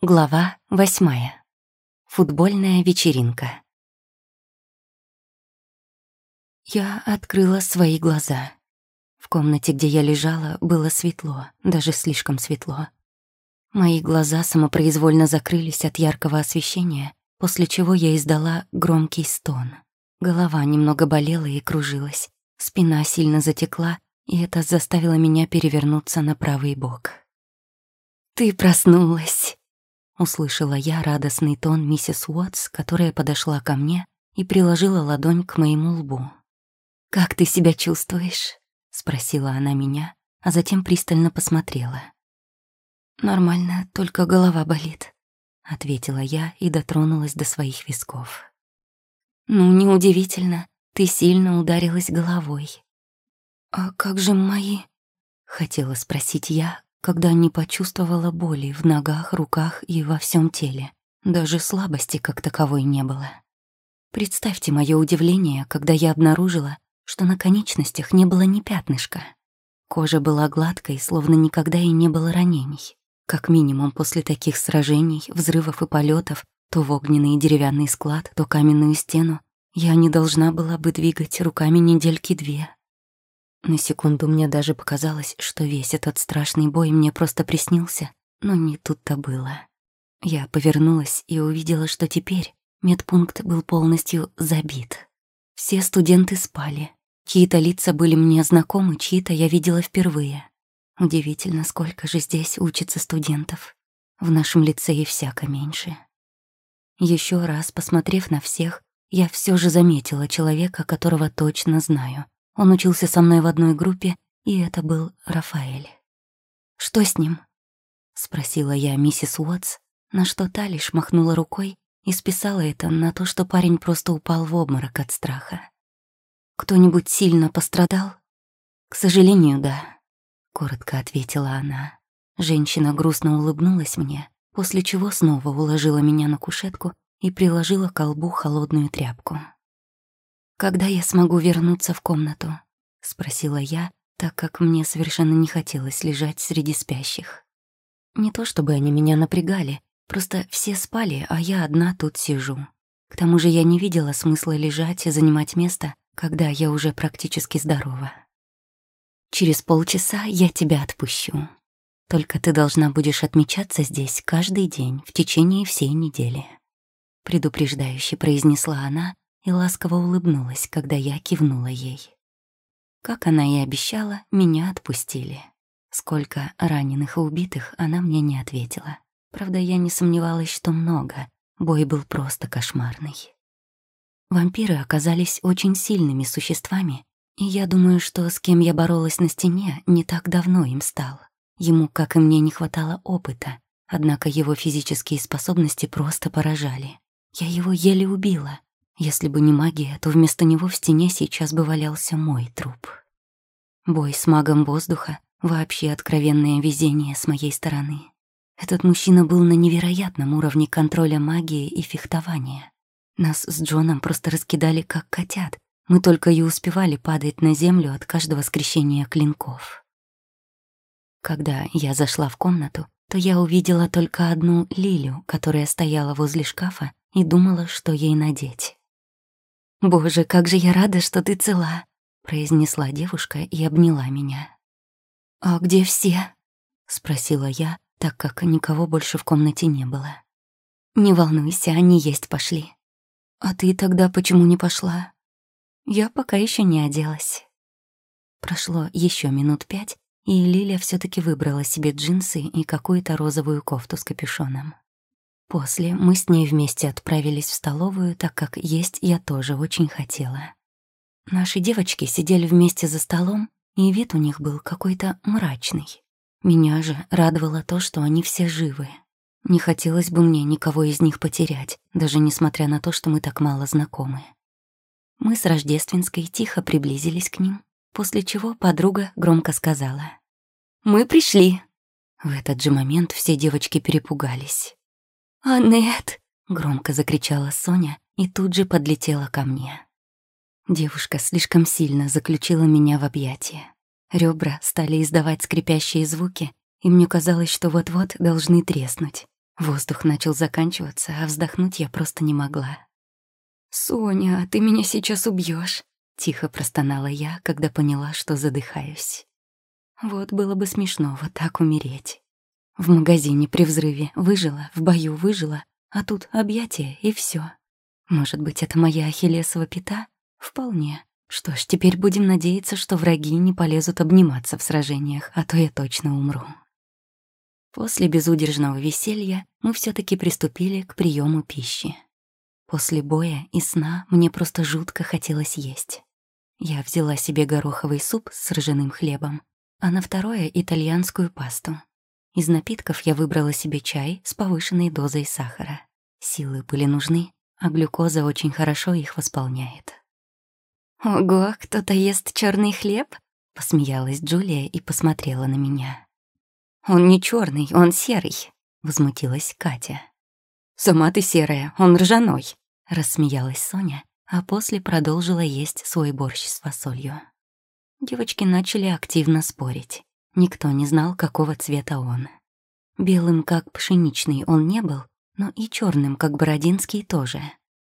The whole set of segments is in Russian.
Глава восьмая. Футбольная вечеринка. Я открыла свои глаза. В комнате, где я лежала, было светло, даже слишком светло. Мои глаза самопроизвольно закрылись от яркого освещения, после чего я издала громкий стон. Голова немного болела и кружилась, спина сильно затекла, и это заставило меня перевернуться на правый бок. «Ты проснулась!» Услышала я радостный тон миссис Уотс, которая подошла ко мне и приложила ладонь к моему лбу. «Как ты себя чувствуешь?» — спросила она меня, а затем пристально посмотрела. «Нормально, только голова болит», — ответила я и дотронулась до своих висков. «Ну, неудивительно, ты сильно ударилась головой». «А как же мои?» — хотела спросить я, когда не почувствовала боли в ногах, руках и во всем теле. Даже слабости как таковой не было. Представьте мое удивление, когда я обнаружила, что на конечностях не было ни пятнышка. Кожа была гладкой, словно никогда и не было ранений. Как минимум после таких сражений, взрывов и полетов, то в огненный деревянный склад, то каменную стену, я не должна была бы двигать руками недельки две. На секунду мне даже показалось, что весь этот страшный бой мне просто приснился, но не тут-то было. Я повернулась и увидела, что теперь медпункт был полностью забит. Все студенты спали. Чьи-то лица были мне знакомы, чьи-то я видела впервые. Удивительно, сколько же здесь учится студентов. В нашем лицее всяко меньше. Еще раз посмотрев на всех, я все же заметила человека, которого точно знаю — он учился со мной в одной группе, и это был Рафаэль. «Что с ним?» — спросила я миссис Уотс, на что та лишь махнула рукой и списала это на то, что парень просто упал в обморок от страха. «Кто-нибудь сильно пострадал?» «К сожалению, да», — коротко ответила она. Женщина грустно улыбнулась мне, после чего снова уложила меня на кушетку и приложила к колбу холодную тряпку. «Когда я смогу вернуться в комнату?» — спросила я, так как мне совершенно не хотелось лежать среди спящих. Не то чтобы они меня напрягали, просто все спали, а я одна тут сижу. К тому же я не видела смысла лежать и занимать место, когда я уже практически здорова. Через полчаса я тебя отпущу. Только ты должна будешь отмечаться здесь каждый день в течение всей недели. Предупреждающе произнесла она и ласково улыбнулась, когда я кивнула ей. Как она и обещала, меня отпустили. Сколько раненых и убитых, она мне не ответила. Правда, я не сомневалась, что много. Бой был просто кошмарный. Вампиры оказались очень сильными существами, и я думаю, что с кем я боролась на стене, не так давно им стал. Ему, как и мне, не хватало опыта, однако его физические способности просто поражали. Я его еле убила, если бы не магия, то вместо него в стене сейчас бы валялся мой труп. Бой с магом воздуха — вообще откровенное везение с моей стороны. Этот мужчина был на невероятном уровне контроля магии и фехтования. Нас с Джоном просто раскидали как котят. Мы только и успевали падать на землю от каждого скрещения клинков. Когда я зашла в комнату, то я увидела только одну Лилю, которая стояла возле шкафа и думала, что ей надеть. «Боже, как же я рада, что ты цела», — произнесла девушка и обняла меня. «А где все?» — спросила я, так как никого больше в комнате не было. «Не волнуйся, они есть пошли». «А ты тогда почему не пошла?» «Я пока еще не оделась». Прошло еще минут пять, и Лиля все таки выбрала себе джинсы и какую-то розовую кофту с капюшоном. После мы с ней вместе отправились в столовую, так как есть я тоже очень хотела. Наши девочки сидели вместе за столом, и вид у них был какой-то мрачный. Меня же радовало то, что они все живы. Не хотелось бы мне никого из них потерять, даже несмотря на то, что мы так мало знакомы. Мы с Рождественской тихо приблизились к ним, после чего подруга громко сказала. «Мы пришли!» В этот же момент все девочки перепугались. «Аннет!» — громко закричала Соня и тут же подлетела ко мне. Девушка слишком сильно заключила меня в объятия. Ребра стали издавать скрипящие звуки, и мне казалось, что вот-вот должны треснуть. Воздух начал заканчиваться, а вздохнуть я просто не могла. «Соня, ты меня сейчас убьешь, тихо простонала я, когда поняла, что задыхаюсь. Вот было бы смешно вот так умереть. В магазине при взрыве выжила, в бою выжила, а тут объятие и все. Может быть, это моя ахиллесова пята? Вполне. Что ж, теперь будем надеяться, что враги не полезут обниматься в сражениях, а то я точно умру. После безудержного веселья мы все таки приступили к приему пищи. После боя и сна мне просто жутко хотелось есть. Я взяла себе гороховый суп с ржаным хлебом, а на второе — итальянскую пасту. Из напитков я выбрала себе чай с повышенной дозой сахара. Силы были нужны, а глюкоза очень хорошо их восполняет. «Ого, кто-то ест черный хлеб?» — посмеялась Джулия и посмотрела на меня. «Он не черный, он серый», — возмутилась Катя. «Сама ты серая, он ржаной», — рассмеялась Соня, а после продолжила есть свой борщ с фасолью. Девочки начали активно спорить. Никто не знал, какого цвета он. Белым, как пшеничный, он не был, но и черным, как бородинский, тоже.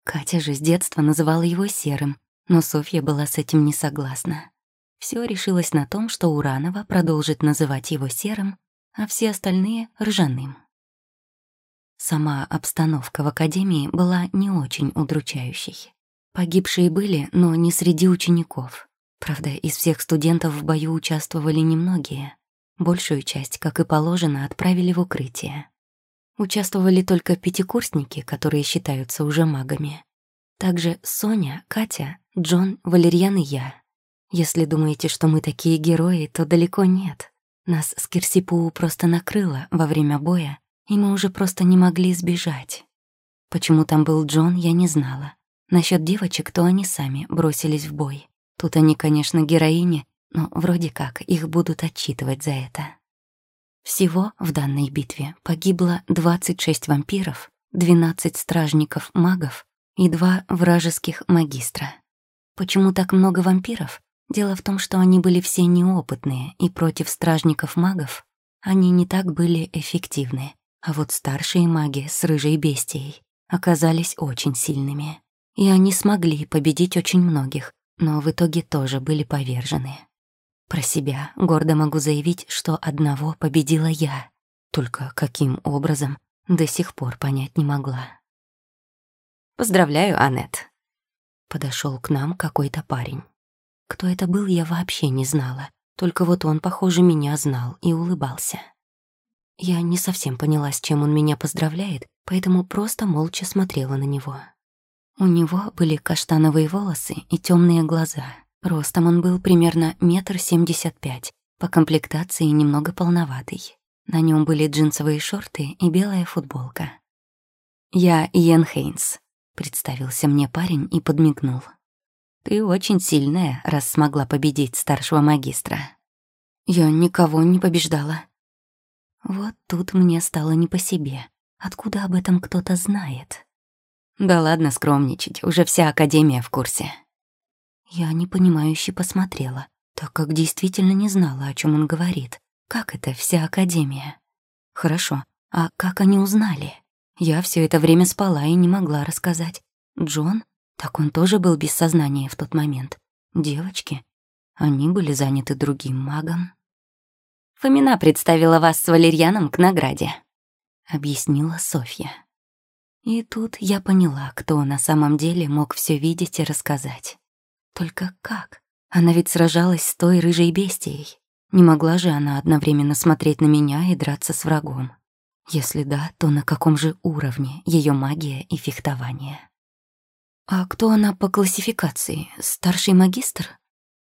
Катя же с детства называла его серым, но Софья была с этим не согласна. Все решилось на том, что Уранова продолжит называть его серым, а все остальные — ржаным. Сама обстановка в академии была не очень удручающей. Погибшие были, но не среди учеников. Правда, из всех студентов в бою участвовали немногие. Большую часть, как и положено, отправили в укрытие. Участвовали только пятикурсники, которые считаются уже магами. Также Соня, Катя, Джон, Валерьян и я. Если думаете, что мы такие герои, то далеко нет. Нас с Кирсипуу просто накрыло во время боя, и мы уже просто не могли сбежать. Почему там был Джон, я не знала. Насчет девочек, то они сами бросились в бой. Тут они, конечно, героини, но вроде как их будут отчитывать за это. Всего в данной битве погибло 26 вампиров, 12 стражников-магов и два вражеских магистра. Почему так много вампиров? Дело в том, что они были все неопытные, и против стражников-магов они не так были эффективны. А вот старшие маги с рыжей бестией оказались очень сильными. И они смогли победить очень многих, но в итоге тоже были повержены. Про себя гордо могу заявить, что одного победила я. Только каким образом, до сих пор понять не могла. «Поздравляю, Аннет», Подошел к нам какой-то парень. Кто это был, я вообще не знала. Только вот он, похоже, меня знал и улыбался. Я не совсем поняла, с чем он меня поздравляет, поэтому просто молча смотрела на него. У него были каштановые волосы и темные глаза. Ростом он был примерно метр семьдесят пять, по комплектации немного полноватый. На нем были джинсовые шорты и белая футболка. «Я Иэн Хейнс», Представился мне парень и подмигнул. «Ты очень сильная, раз смогла победить старшего магистра». «Я никого не побеждала». Вот тут мне стало не по себе. Откуда об этом кто-то знает? Да ладно скромничать, уже вся Академия в курсе. Я непонимающе посмотрела, так как действительно не знала, о чем он говорит. Как это вся Академия? Хорошо, а как они узнали? Я все это время спала и не могла рассказать. Джон? Так он тоже был без сознания в тот момент. Девочки? Они были заняты другим магом. «Фомина представила вас с Валерьяном к награде», — объяснила Софья. И тут я поняла, кто на самом деле мог все видеть и рассказать. Только как? Она ведь сражалась с той рыжей бестией. Не могла же она одновременно смотреть на меня и драться с врагом. Если да, то на каком же уровне ее магия и фехтование? «А кто она по классификации? Старший магистр?»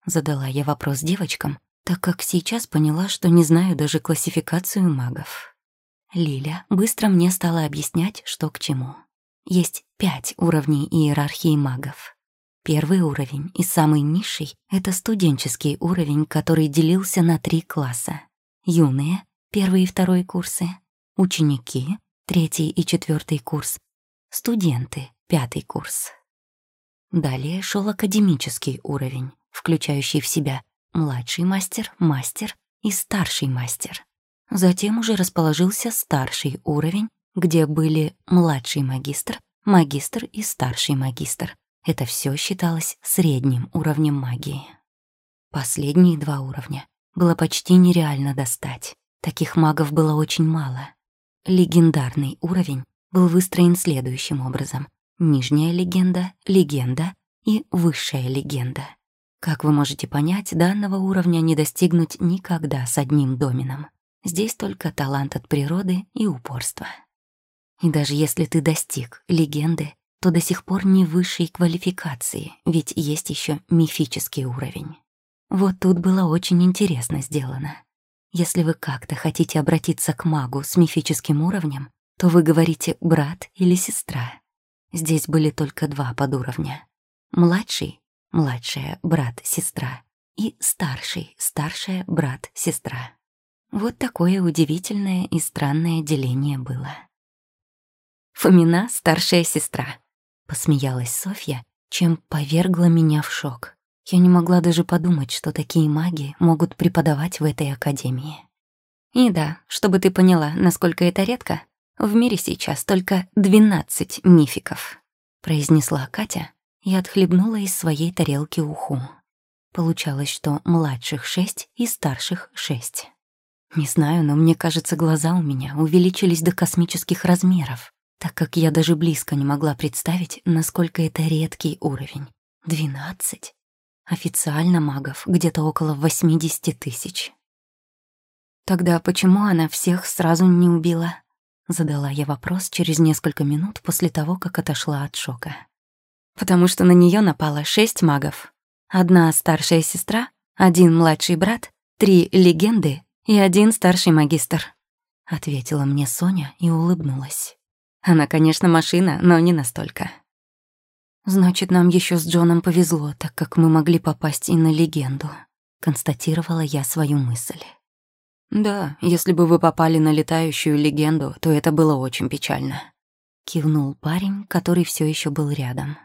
Задала я вопрос девочкам, так как сейчас поняла, что не знаю даже классификацию магов. Лиля быстро мне стала объяснять, что к чему. Есть пять уровней иерархии магов. Первый уровень и самый низший — это студенческий уровень, который делился на три класса. Юные — первый и второй курсы, ученики, третий и четвертый курс, студенты, пятый курс. Далее шел академический уровень, включающий в себя младший мастер, мастер и старший мастер. Затем уже расположился старший уровень, где были младший магистр, магистр и старший магистр. Это все считалось средним уровнем магии. Последние два уровня было почти нереально достать. Таких магов было очень мало. Легендарный уровень был выстроен следующим образом. Нижняя легенда, легенда и высшая легенда. Как вы можете понять, данного уровня не достигнуть никогда с одним домином. Здесь только талант от природы и упорство. И даже если ты достиг легенды, то до сих пор не высшей квалификации, ведь есть еще мифический уровень. Вот тут было очень интересно сделано. Если вы как-то хотите обратиться к магу с мифическим уровнем, то вы говорите «брат» или «сестра». Здесь были только два подуровня. Младший — младшая брат-сестра и старший — старшая брат-сестра. Вот такое удивительное и странное деление было. Фомина — старшая сестра. Посмеялась Софья, чем повергла меня в шок. Я не могла даже подумать, что такие маги могут преподавать в этой академии. И да, чтобы ты поняла, насколько это редко, в мире сейчас только 12 мификов, произнесла Катя и отхлебнула из своей тарелки уху. Получалось, что младших шесть и старших шесть. Не знаю, но мне кажется, глаза у меня увеличились до космических размеров так как я даже близко не могла представить, насколько это редкий уровень. Двенадцать. Официально магов где-то около 80 тысяч. Тогда почему она всех сразу не убила? Задала я вопрос через несколько минут после того, как отошла от шока. Потому что на нее напало шесть магов. Одна старшая сестра, один младший брат, три легенды и один старший магистр. Ответила мне Соня и улыбнулась. Она, конечно, машина, но не настолько. Значит, нам еще с Джоном повезло, так как мы могли попасть и на легенду. Констатировала я свою мысль. Да, если бы вы попали на летающую легенду, то это было очень печально. Кивнул парень, который все еще был рядом.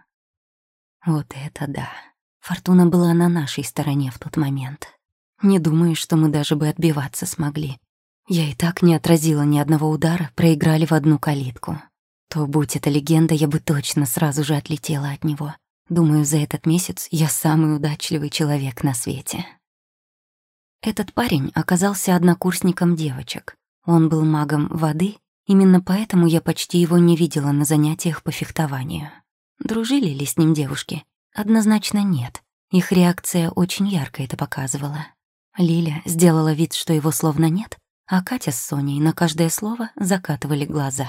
Вот это да. Фортуна была на нашей стороне в тот момент. Не думаю, что мы даже бы отбиваться смогли. Я и так не отразила ни одного удара, проиграли в одну калитку то, будь это легенда, я бы точно сразу же отлетела от него. Думаю, за этот месяц я самый удачливый человек на свете. Этот парень оказался однокурсником девочек. Он был магом воды, именно поэтому я почти его не видела на занятиях по фехтованию. Дружили ли с ним девушки? Однозначно нет. Их реакция очень ярко это показывала. Лиля сделала вид, что его словно нет, а Катя с Соней на каждое слово закатывали глаза.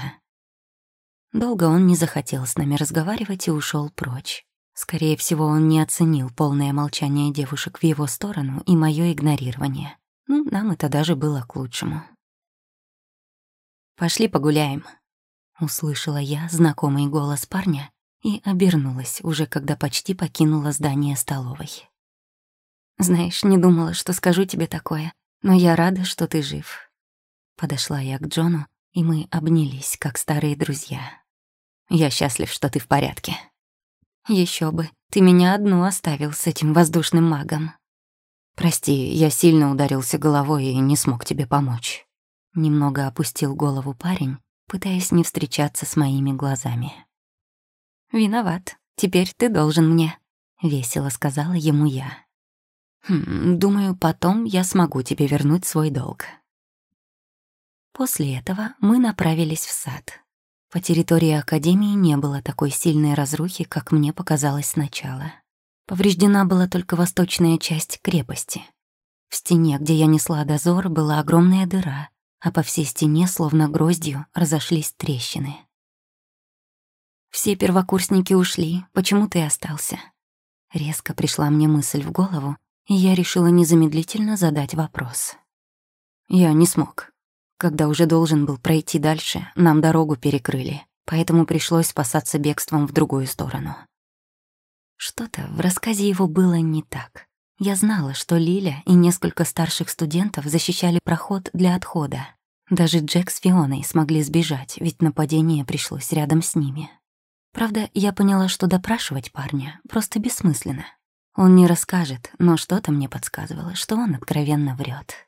Долго он не захотел с нами разговаривать и ушел прочь. Скорее всего, он не оценил полное молчание девушек в его сторону и мое игнорирование. Ну, нам это даже было к лучшему. «Пошли погуляем», — услышала я знакомый голос парня и обернулась, уже когда почти покинула здание столовой. «Знаешь, не думала, что скажу тебе такое, но я рада, что ты жив». Подошла я к Джону, и мы обнялись, как старые друзья. Я счастлив, что ты в порядке. Еще бы, ты меня одну оставил с этим воздушным магом. Прости, я сильно ударился головой и не смог тебе помочь. Немного опустил голову парень, пытаясь не встречаться с моими глазами. «Виноват. Теперь ты должен мне», — весело сказала ему я. «Хм, думаю, потом я смогу тебе вернуть свой долг». После этого мы направились в сад. По территории Академии не было такой сильной разрухи, как мне показалось сначала. Повреждена была только восточная часть крепости. В стене, где я несла дозор, была огромная дыра, а по всей стене, словно гроздью, разошлись трещины. «Все первокурсники ушли, почему ты остался?» Резко пришла мне мысль в голову, я решила незамедлительно задать вопрос. «Я не смог», когда уже должен был пройти дальше, нам дорогу перекрыли, поэтому пришлось спасаться бегством в другую сторону. Что-то в рассказе его было не так. Я знала, что Лиля и несколько старших студентов защищали проход для отхода. Даже Джек с Фионой смогли сбежать, ведь нападение пришлось рядом с ними. Правда, я поняла, что допрашивать парня просто бессмысленно. Он не расскажет, но что-то мне подсказывало, что он откровенно врет.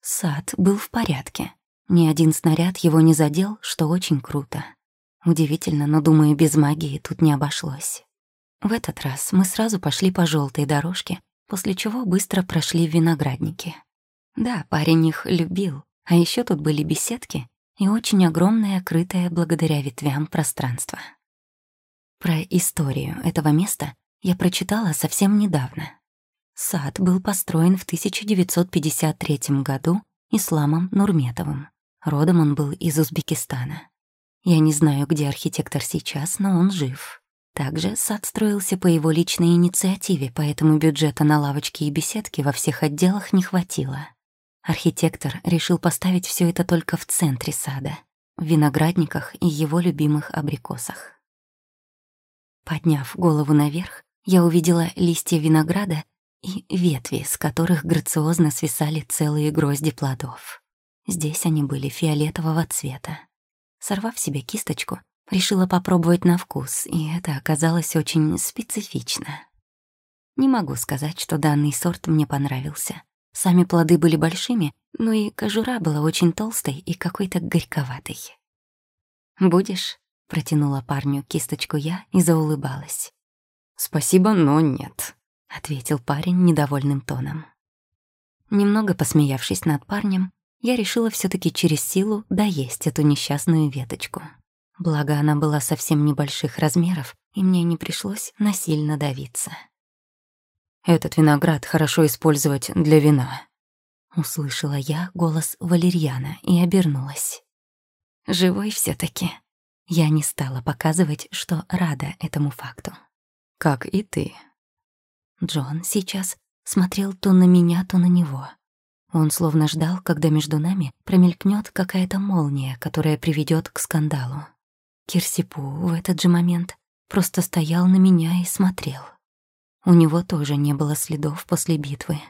Сад был в порядке. Ни один снаряд его не задел, что очень круто. Удивительно, но, думаю, без магии тут не обошлось. В этот раз мы сразу пошли по желтой дорожке, после чего быстро прошли виноградники. Да, парень их любил, а еще тут были беседки и очень огромное, крытое благодаря ветвям пространство. Про историю этого места я прочитала совсем недавно. Сад был построен в 1953 году Исламом Нурметовым. Родом он был из Узбекистана. Я не знаю, где архитектор сейчас, но он жив. Также сад строился по его личной инициативе, поэтому бюджета на лавочки и беседки во всех отделах не хватило. Архитектор решил поставить все это только в центре сада, в виноградниках и его любимых абрикосах. Подняв голову наверх, я увидела листья винограда и ветви, с которых грациозно свисали целые грозди плодов. Здесь они были фиолетового цвета. Сорвав себе кисточку, решила попробовать на вкус, и это оказалось очень специфично. Не могу сказать, что данный сорт мне понравился. Сами плоды были большими, но и кожура была очень толстой и какой-то горьковатой. «Будешь?» — протянула парню кисточку я и заулыбалась. «Спасибо, но нет», — ответил парень недовольным тоном. Немного посмеявшись над парнем, я решила все таки через силу доесть эту несчастную веточку. Благо, она была совсем небольших размеров, и мне не пришлось насильно давиться. «Этот виноград хорошо использовать для вина», — услышала я голос Валерьяна и обернулась. «Живой все таки Я не стала показывать, что рада этому факту. «Как и ты». Джон сейчас смотрел то на меня, то на него. Он словно ждал, когда между нами промелькнет какая-то молния, которая приведет к скандалу. Кирсипу в этот же момент просто стоял на меня и смотрел. У него тоже не было следов после битвы.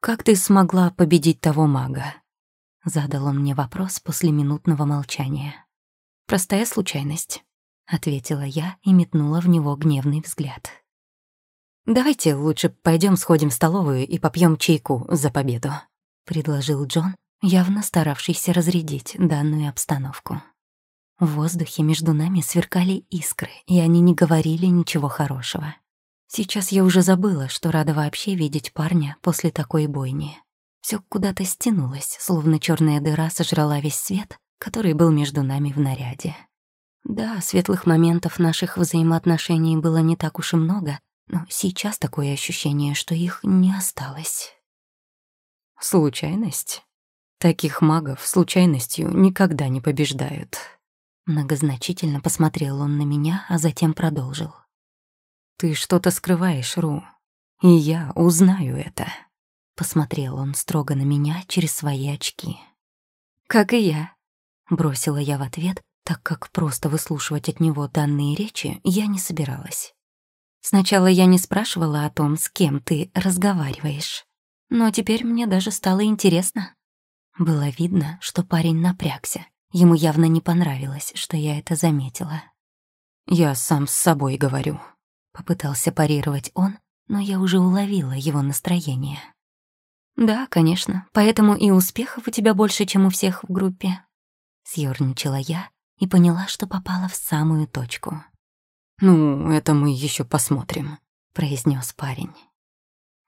«Как ты смогла победить того мага?» Задал он мне вопрос после минутного молчания. «Простая случайность», — ответила я и метнула в него гневный взгляд. «Давайте лучше пойдем сходим в столовую и попьем чайку за победу», — предложил Джон, явно старавшийся разрядить данную обстановку. В воздухе между нами сверкали искры, и они не говорили ничего хорошего. Сейчас я уже забыла, что рада вообще видеть парня после такой бойни. Все куда-то стянулось, словно черная дыра сожрала весь свет, который был между нами в наряде. Да, светлых моментов наших взаимоотношений было не так уж и много, но сейчас такое ощущение, что их не осталось. Случайность? Таких магов случайностью никогда не побеждают. Многозначительно посмотрел он на меня, а затем продолжил. Ты что-то скрываешь, Ру, и я узнаю это. Посмотрел он строго на меня через свои очки. «Как и я», — бросила я в ответ, так как просто выслушивать от него данные речи я не собиралась. Сначала я не спрашивала о том, с кем ты разговариваешь. Но теперь мне даже стало интересно. Было видно, что парень напрягся. Ему явно не понравилось, что я это заметила. «Я сам с собой говорю», — попытался парировать он, но я уже уловила его настроение. «Да, конечно, поэтому и успехов у тебя больше, чем у всех в группе». Съёрничала я и поняла, что попала в самую точку. «Ну, это мы еще посмотрим», — произнес парень.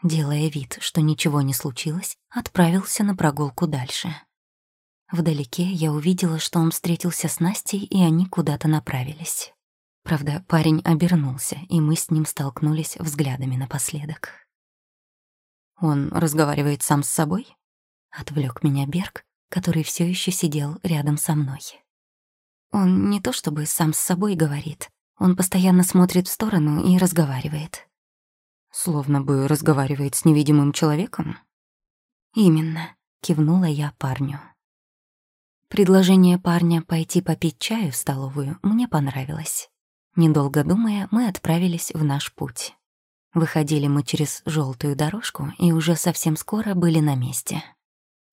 Делая вид, что ничего не случилось, отправился на прогулку дальше. Вдалеке я увидела, что он встретился с Настей, и они куда-то направились. Правда, парень обернулся, и мы с ним столкнулись взглядами напоследок. «Он разговаривает сам с собой?» — отвлек меня Берг, который все еще сидел рядом со мной. Он не то чтобы сам с собой говорит, он постоянно смотрит в сторону и разговаривает. Словно бы разговаривает с невидимым человеком? Именно, кивнула я парню. Предложение парня пойти попить чаю в столовую мне понравилось. Недолго думая, мы отправились в наш путь. Выходили мы через желтую дорожку и уже совсем скоро были на месте.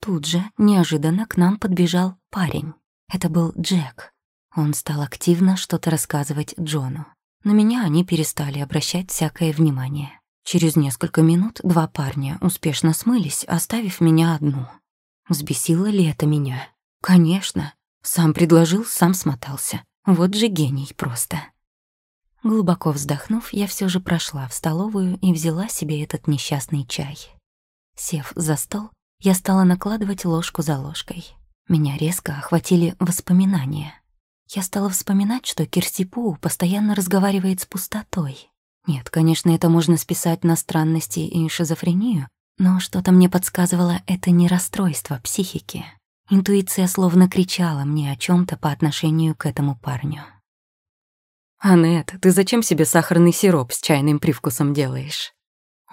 Тут же неожиданно к нам подбежал парень. Это был Джек. Он стал активно что-то рассказывать Джону. На меня они перестали обращать всякое внимание. Через несколько минут два парня успешно смылись, оставив меня одну. Взбесило ли это меня? Конечно. Сам предложил, сам смотался. Вот же гений просто. Глубоко вздохнув, я все же прошла в столовую и взяла себе этот несчастный чай. Сев за стол, я стала накладывать ложку за ложкой. Меня резко охватили воспоминания. Я стала вспоминать, что Кирсипу постоянно разговаривает с пустотой. Нет, конечно, это можно списать на странности и шизофрению, но что-то мне подсказывало, это не расстройство психики. Интуиция словно кричала мне о чем то по отношению к этому парню. «Анет, ты зачем себе сахарный сироп с чайным привкусом делаешь?»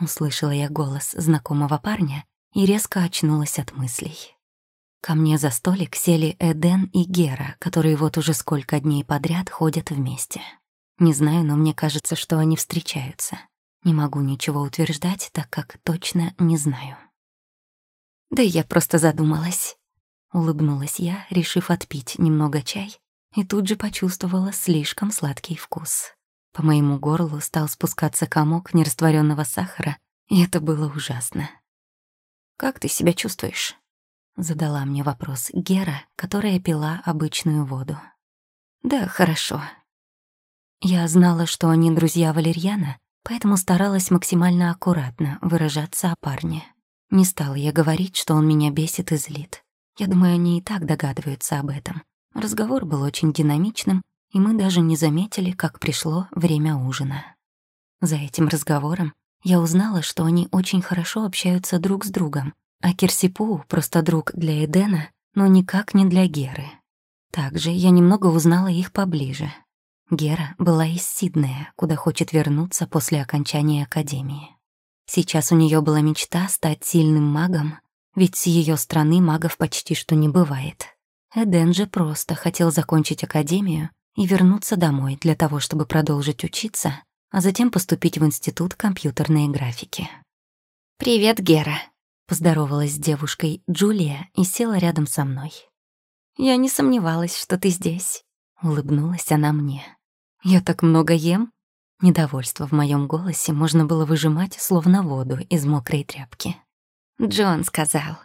Услышала я голос знакомого парня и резко очнулась от мыслей. Ко мне за столик сели Эден и Гера, которые вот уже сколько дней подряд ходят вместе. Не знаю, но мне кажется, что они встречаются. Не могу ничего утверждать, так как точно не знаю. Да я просто задумалась. Улыбнулась я, решив отпить немного чай, и тут же почувствовала слишком сладкий вкус. По моему горлу стал спускаться комок нерастворенного сахара, и это было ужасно. «Как ты себя чувствуешь?» Задала мне вопрос Гера, которая пила обычную воду. «Да, хорошо», я знала, что они друзья Валерьяна, поэтому старалась максимально аккуратно выражаться о парне. Не стала я говорить, что он меня бесит и злит. Я думаю, они и так догадываются об этом. Разговор был очень динамичным, и мы даже не заметили, как пришло время ужина. За этим разговором я узнала, что они очень хорошо общаются друг с другом, а Кирсипу — просто друг для Эдена, но никак не для Геры. Также я немного узнала их поближе — Гера была из Сиднея, куда хочет вернуться после окончания академии. Сейчас у нее была мечта стать сильным магом, ведь с ее страны магов почти что не бывает. Эден же просто хотел закончить академию и вернуться домой для того, чтобы продолжить учиться, а затем поступить в институт компьютерной графики. «Привет, Гера», — поздоровалась с девушкой Джулия и села рядом со мной. «Я не сомневалась, что ты здесь», — улыбнулась она мне. «Я так много ем?» Недовольство в моем голосе можно было выжимать, словно воду из мокрой тряпки. «Джон сказал».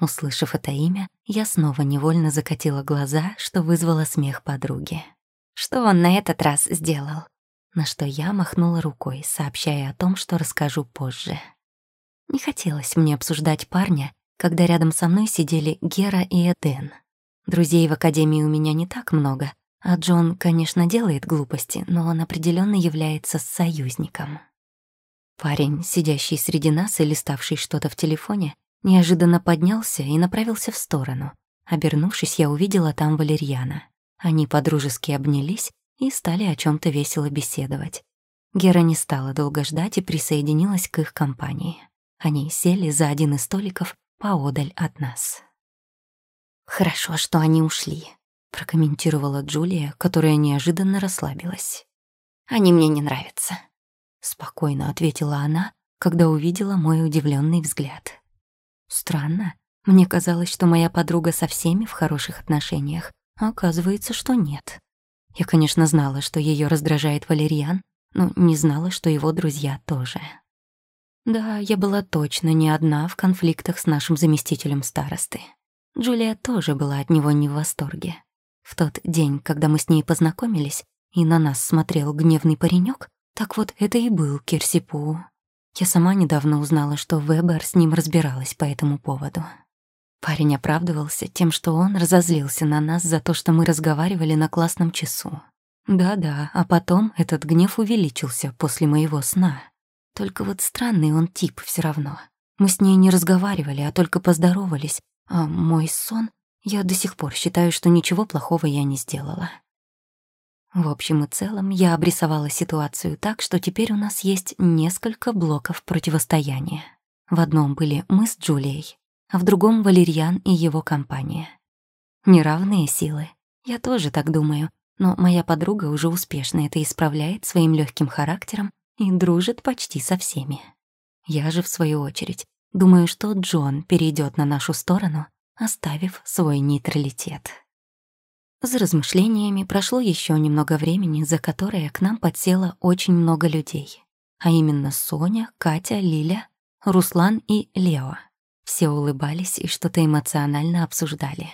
Услышав это имя, я снова невольно закатила глаза, что вызвало смех подруги. «Что он на этот раз сделал?» На что я махнула рукой, сообщая о том, что расскажу позже. Не хотелось мне обсуждать парня, когда рядом со мной сидели Гера и Эден. Друзей в Академии у меня не так много, а Джон, конечно, делает глупости, но он определенно является союзником. Парень, сидящий среди нас и листавший что-то в телефоне, неожиданно поднялся и направился в сторону. Обернувшись, я увидела там Валерьяна. Они подружески обнялись и стали о чем то весело беседовать. Гера не стала долго ждать и присоединилась к их компании. Они сели за один из столиков поодаль от нас. «Хорошо, что они ушли», прокомментировала Джулия, которая неожиданно расслабилась. «Они мне не нравятся», — спокойно ответила она, когда увидела мой удивленный взгляд. «Странно. Мне казалось, что моя подруга со всеми в хороших отношениях, а оказывается, что нет. Я, конечно, знала, что ее раздражает Валерьян, но не знала, что его друзья тоже. Да, я была точно не одна в конфликтах с нашим заместителем старосты. Джулия тоже была от него не в восторге. В тот день, когда мы с ней познакомились, и на нас смотрел гневный паренек, так вот это и был Кирсипу. Я сама недавно узнала, что Вебер с ним разбиралась по этому поводу. Парень оправдывался тем, что он разозлился на нас за то, что мы разговаривали на классном часу. Да-да, а потом этот гнев увеличился после моего сна. Только вот странный он тип все равно. Мы с ней не разговаривали, а только поздоровались, а мой сон я до сих пор считаю, что ничего плохого я не сделала. В общем и целом, я обрисовала ситуацию так, что теперь у нас есть несколько блоков противостояния. В одном были мы с Джулией, а в другом — Валерьян и его компания. Неравные силы. Я тоже так думаю, но моя подруга уже успешно это исправляет своим легким характером и дружит почти со всеми. Я же, в свою очередь, думаю, что Джон перейдет на нашу сторону оставив свой нейтралитет. За размышлениями прошло еще немного времени, за которое к нам подсело очень много людей. А именно Соня, Катя, Лиля, Руслан и Лео. Все улыбались и что-то эмоционально обсуждали.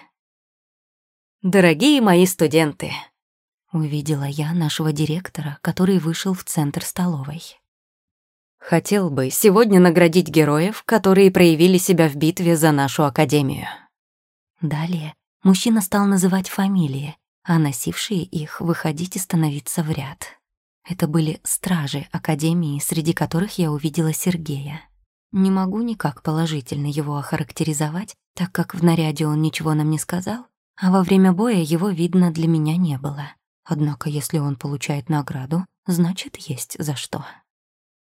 «Дорогие мои студенты!» Увидела я нашего директора, который вышел в центр столовой. «Хотел бы сегодня наградить героев, которые проявили себя в битве за нашу академию». Далее мужчина стал называть фамилии, а носившие их выходить и становиться в ряд. Это были стражи Академии, среди которых я увидела Сергея. Не могу никак положительно его охарактеризовать, так как в наряде он ничего нам не сказал, а во время боя его видно для меня не было. Однако, если он получает награду, значит, есть за что.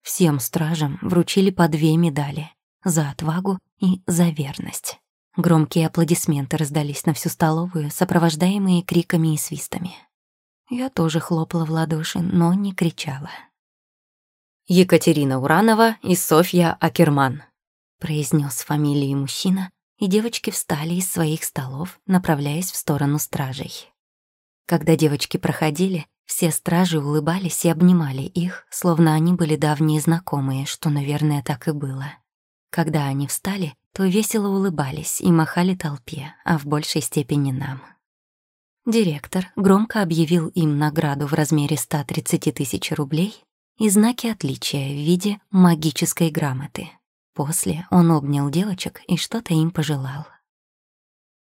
Всем стражам вручили по две медали — за отвагу и за верность. Громкие аплодисменты раздались на всю столовую, сопровождаемые криками и свистами. Я тоже хлопала в ладоши, но не кричала. «Екатерина Уранова и Софья Акерман», — произнес фамилии мужчина, и девочки встали из своих столов, направляясь в сторону стражей. Когда девочки проходили, все стражи улыбались и обнимали их, словно они были давние знакомые, что, наверное, так и было. Когда они встали, то весело улыбались и махали толпе, а в большей степени нам. Директор громко объявил им награду в размере 130 тысяч рублей и знаки отличия в виде магической грамоты. После он обнял девочек и что-то им пожелал.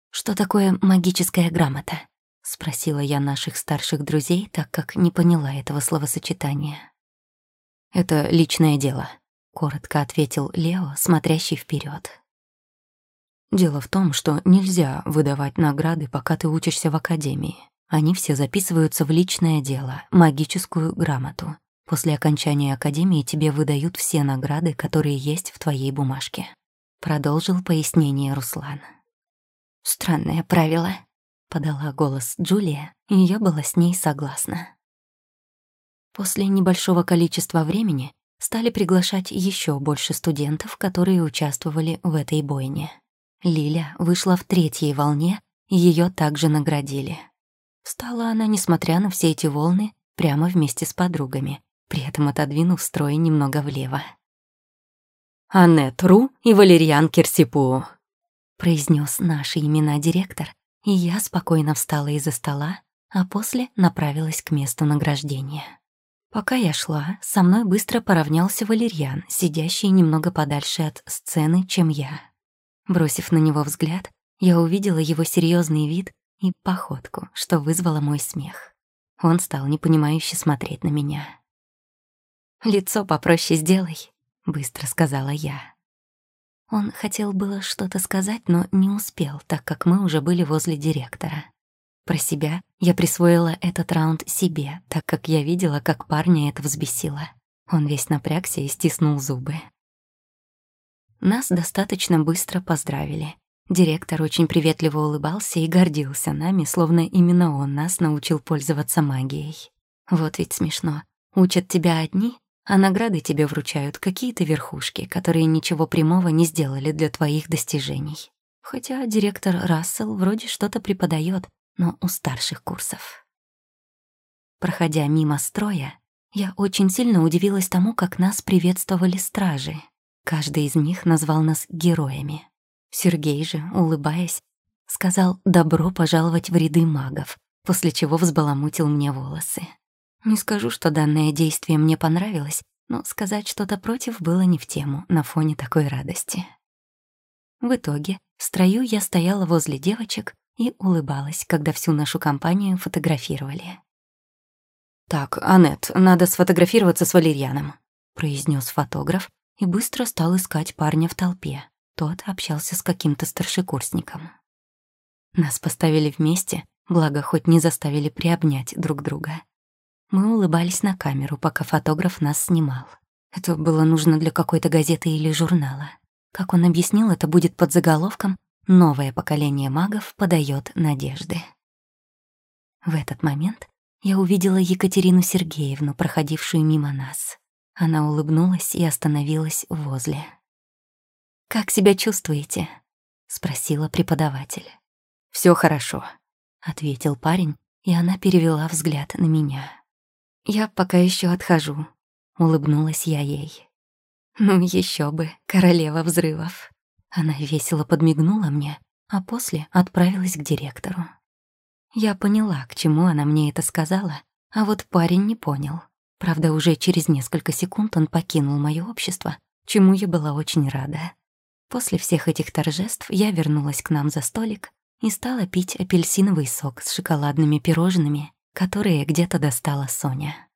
«Что такое магическая грамота?» — спросила я наших старших друзей, так как не поняла этого словосочетания. «Это личное дело», — коротко ответил Лео, смотрящий вперед. Дело в том, что нельзя выдавать награды, пока ты учишься в академии. Они все записываются в личное дело, магическую грамоту. После окончания академии тебе выдают все награды, которые есть в твоей бумажке. Продолжил пояснение Руслан. Странное правило, подала голос Джулия, и я была с ней согласна. После небольшого количества времени стали приглашать еще больше студентов, которые участвовали в этой бойне. Лиля вышла в третьей волне, и её также наградили. Встала она, несмотря на все эти волны, прямо вместе с подругами, при этом отодвинув строй немного влево. «Аннет Ру и Валерьян Керсипу», — произнес наши имена директор, и я спокойно встала из-за стола, а после направилась к месту награждения. Пока я шла, со мной быстро поравнялся Валерьян, сидящий немного подальше от сцены, чем я. Бросив на него взгляд, я увидела его серьезный вид и походку, что вызвало мой смех. Он стал непонимающе смотреть на меня. «Лицо попроще сделай», — быстро сказала я. Он хотел было что-то сказать, но не успел, так как мы уже были возле директора. Про себя я присвоила этот раунд себе, так как я видела, как парня это взбесило. Он весь напрягся и стиснул зубы. Нас достаточно быстро поздравили. Директор очень приветливо улыбался и гордился нами, словно именно он нас научил пользоваться магией. Вот ведь смешно. Учат тебя одни, а награды тебе вручают какие-то верхушки, которые ничего прямого не сделали для твоих достижений. Хотя директор Рассел вроде что-то преподает, но у старших курсов. Проходя мимо строя, я очень сильно удивилась тому, как нас приветствовали стражи, Каждый из них назвал нас героями. Сергей же, улыбаясь, сказал «добро пожаловать в ряды магов», после чего взбаламутил мне волосы. Не скажу, что данное действие мне понравилось, но сказать что-то против было не в тему на фоне такой радости. В итоге в строю я стояла возле девочек и улыбалась, когда всю нашу компанию фотографировали. «Так, Аннет, надо сфотографироваться с Валерьяном», — произнес фотограф, и быстро стал искать парня в толпе. Тот общался с каким-то старшекурсником. Нас поставили вместе, благо хоть не заставили приобнять друг друга. Мы улыбались на камеру, пока фотограф нас снимал. Это было нужно для какой-то газеты или журнала. Как он объяснил, это будет под заголовком «Новое поколение магов подает надежды». В этот момент я увидела Екатерину Сергеевну, проходившую мимо нас. Она улыбнулась и остановилась возле. «Как себя чувствуете?» — спросила преподаватель. Все хорошо», — ответил парень, и она перевела взгляд на меня. «Я пока еще отхожу», — улыбнулась я ей. «Ну еще бы, королева взрывов». Она весело подмигнула мне, а после отправилась к директору. Я поняла, к чему она мне это сказала, а вот парень не понял. Правда, уже через несколько секунд он покинул моё общество, чему я была очень рада. После всех этих торжеств я вернулась к нам за столик и стала пить апельсиновый сок с шоколадными пирожными, которые где-то достала Соня.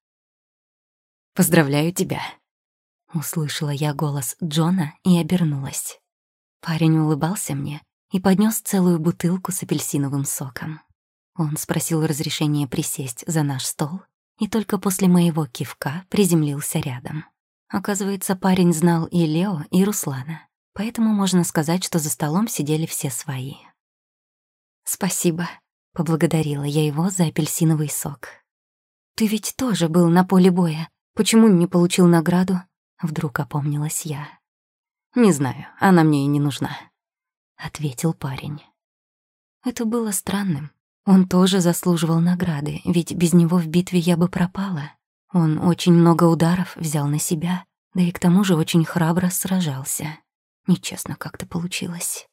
«Поздравляю тебя!» Услышала я голос Джона и обернулась. Парень улыбался мне и поднес целую бутылку с апельсиновым соком. Он спросил разрешения присесть за наш стол и только после моего кивка приземлился рядом. Оказывается, парень знал и Лео, и Руслана, поэтому можно сказать, что за столом сидели все свои. «Спасибо», — поблагодарила я его за апельсиновый сок. «Ты ведь тоже был на поле боя. Почему не получил награду?» Вдруг опомнилась я. «Не знаю, она мне и не нужна», — ответил парень. Это было странным. Он тоже заслуживал награды, ведь без него в битве я бы пропала. Он очень много ударов взял на себя, да и к тому же очень храбро сражался. Нечестно как-то получилось.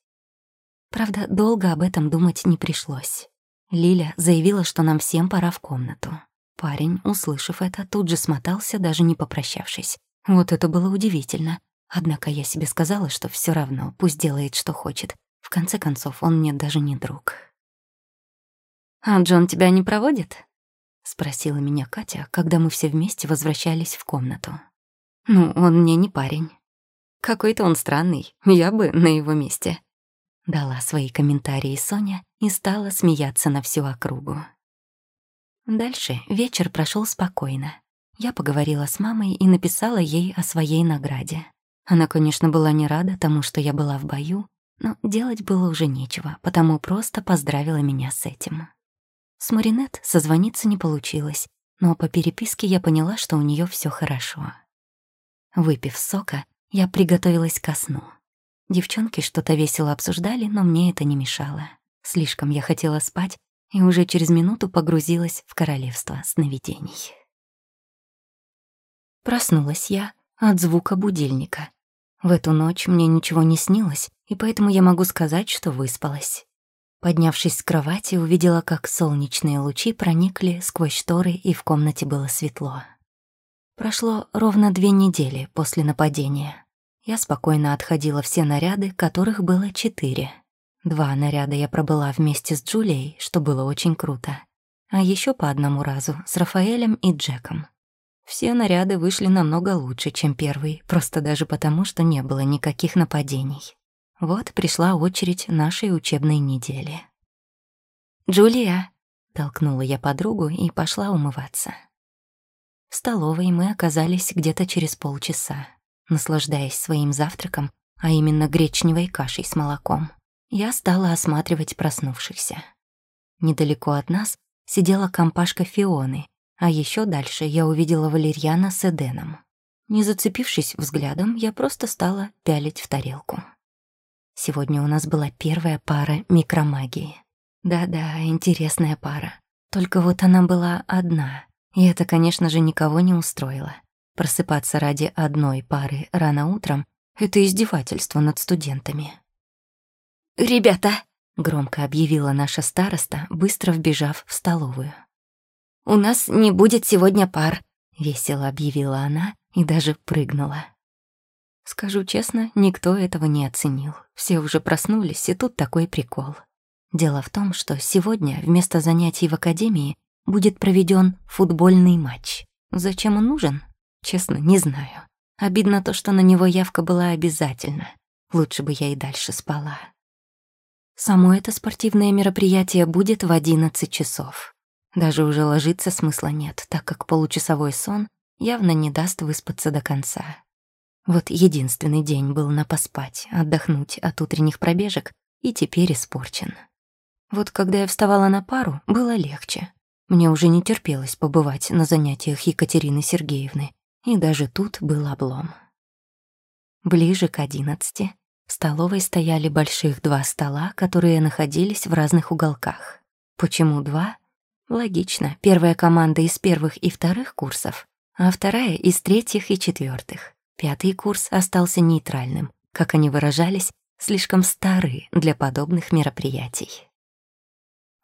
Правда, долго об этом думать не пришлось. Лиля заявила, что нам всем пора в комнату. Парень, услышав это, тут же смотался, даже не попрощавшись. Вот это было удивительно. Однако я себе сказала, что все равно, пусть делает, что хочет. В конце концов, он мне даже не друг. «А Джон тебя не проводит?» — спросила меня Катя, когда мы все вместе возвращались в комнату. «Ну, он мне не парень. Какой-то он странный, я бы на его месте». Дала свои комментарии Соня и стала смеяться на всю округу. Дальше вечер прошел спокойно. Я поговорила с мамой и написала ей о своей награде. Она, конечно, была не рада тому, что я была в бою, но делать было уже нечего, потому просто поздравила меня с этим. С Маринет созвониться не получилось, но по переписке я поняла, что у нее все хорошо. Выпив сока, я приготовилась ко сну. Девчонки что-то весело обсуждали, но мне это не мешало. Слишком я хотела спать и уже через минуту погрузилась в королевство сновидений. Проснулась я от звука будильника. В эту ночь мне ничего не снилось, и поэтому я могу сказать, что выспалась. Поднявшись с кровати, увидела, как солнечные лучи проникли сквозь шторы, и в комнате было светло. Прошло ровно две недели после нападения. Я спокойно отходила все наряды, которых было четыре. Два наряда я пробыла вместе с Джулией, что было очень круто. А еще по одному разу с Рафаэлем и Джеком. Все наряды вышли намного лучше, чем первый, просто даже потому, что не было никаких нападений. Вот пришла очередь нашей учебной недели. «Джулия!» — толкнула я подругу и пошла умываться. В столовой мы оказались где-то через полчаса. Наслаждаясь своим завтраком, а именно гречневой кашей с молоком, я стала осматривать проснувшихся. Недалеко от нас сидела компашка Фионы, а еще дальше я увидела валерьяна с Эденом. Не зацепившись взглядом, я просто стала пялить в тарелку. Сегодня у нас была первая пара микромагии. Да-да, интересная пара. Только вот она была одна, и это, конечно же, никого не устроило. Просыпаться ради одной пары рано утром — это издевательство над студентами. «Ребята!» — громко объявила наша староста, быстро вбежав в столовую. «У нас не будет сегодня пар», — весело объявила она и даже прыгнула. Скажу честно, никто этого не оценил. Все уже проснулись, и тут такой прикол. Дело в том, что сегодня вместо занятий в академии будет проведен футбольный матч. Зачем он нужен? Честно, не знаю. Обидно то, что на него явка была обязательна. Лучше бы я и дальше спала. Само это спортивное мероприятие будет в 11 часов. Даже уже ложиться смысла нет, так как получасовой сон явно не даст выспаться до конца. Вот единственный день был на поспать, отдохнуть от утренних пробежек, и теперь испорчен. Вот когда я вставала на пару, было легче. Мне уже не терпелось побывать на занятиях Екатерины Сергеевны, и даже тут был облом. Ближе к одиннадцати в столовой стояли больших два стола, которые находились в разных уголках. Почему два? Логично, первая команда из первых и вторых курсов, а вторая из третьих и четвертых. Пятый курс остался нейтральным. Как они выражались, слишком стары для подобных мероприятий.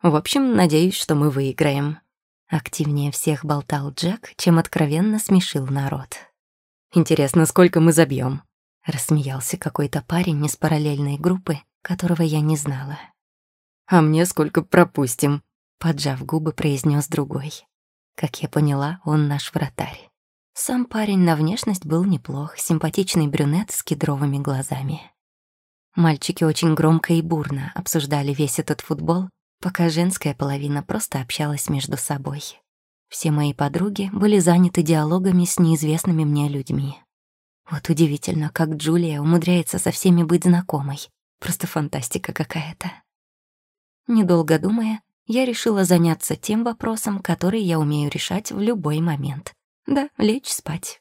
В общем, надеюсь, что мы выиграем. Активнее всех болтал Джек, чем откровенно смешил народ. Интересно, сколько мы забьем? Рассмеялся какой-то парень из параллельной группы, которого я не знала. «А мне сколько пропустим?» Поджав губы, произнес другой. Как я поняла, он наш вратарь. Сам парень на внешность был неплох, симпатичный брюнет с кедровыми глазами. Мальчики очень громко и бурно обсуждали весь этот футбол, пока женская половина просто общалась между собой. Все мои подруги были заняты диалогами с неизвестными мне людьми. Вот удивительно, как Джулия умудряется со всеми быть знакомой. Просто фантастика какая-то. Недолго думая, я решила заняться тем вопросом, который я умею решать в любой момент. Да, лечь спать.